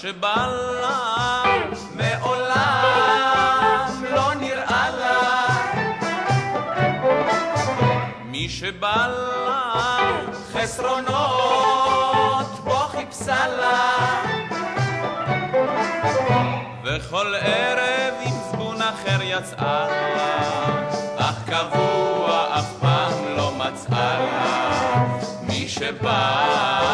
שבא לה מעולם לא נראה לה מי שבא לה חסרונות בו חיפשה לה וכל ערב עם זבון אחר יצאה לה אך קבוע אף פעם לא מצאה לה מי שבא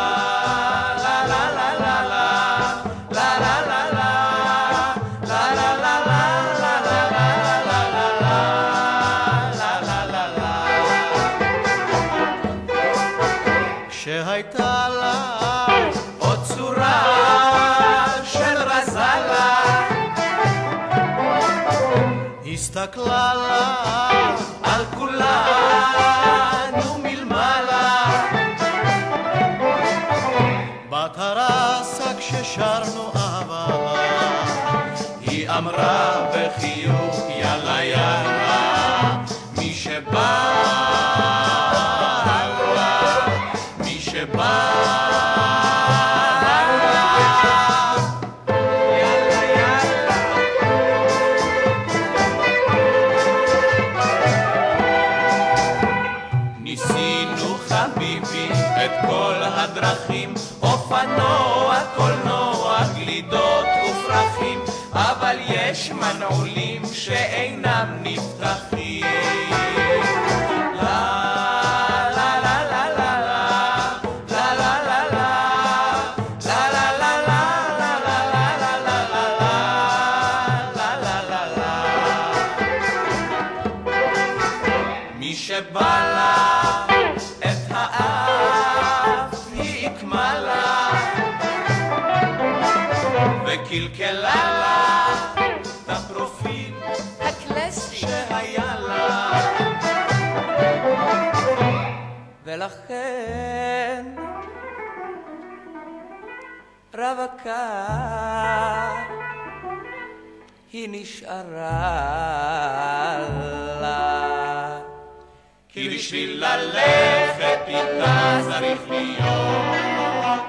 הסתכלה לה על כולנו מלמעלה. בטרסה כששרנו אהבה היא אמרה בחיוך יאללה יאללה מי שבא יש מנעולים שאינם וקלקלה לה. ולכן רווקה היא נשארה לה. כי בשביל ללכת איתה צריך להיות